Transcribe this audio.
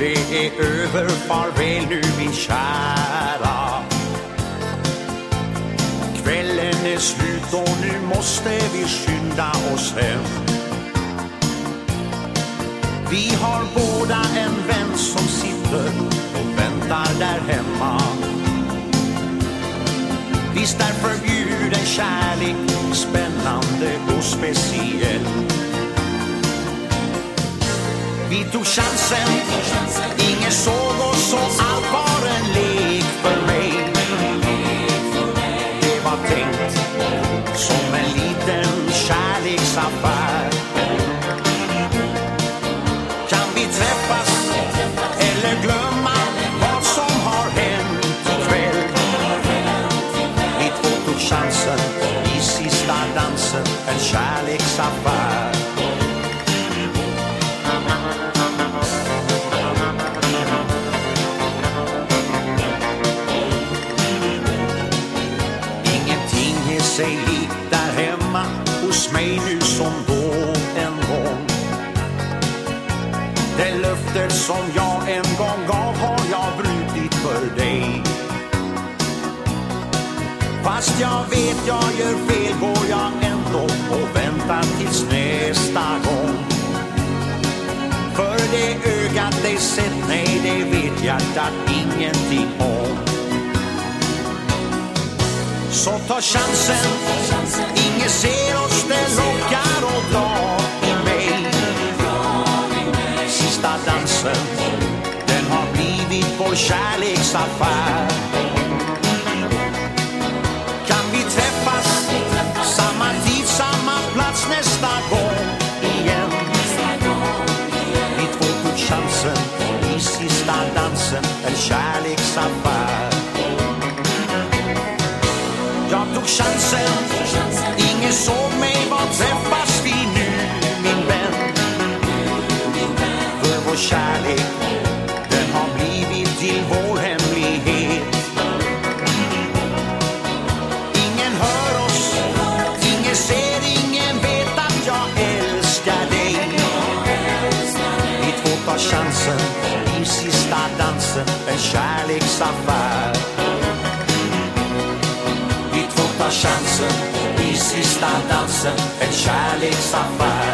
det är över, farväl nu min kära. Kvällen är slut och nu måste vi skynda oss hem. Vi har båda en vän som sitter och väntar där hemma. Visst är förbjuden kärlek spännande och speciell. Vi tog chansen, ingen såg oss vi träffas eller glömma vad som har hänt ikväll? Vi två tog chansen i sista dansen, en kärleksaffär. Ingenting är sig likt där hemma hos mig nu som då Det löftet som jag en gång gav har jag brutit för dig. Fast jag vet jag gör fel går jag ändå och väntar tills nästa gång. För det ögat dig sett, nej det vet hjärtat ingenting om. Så ta chansen, ingen ser oss, det vår kärleksaffär. En kärleksaffär. Vi två tar chansen i sista dansen, en kärleksaffär.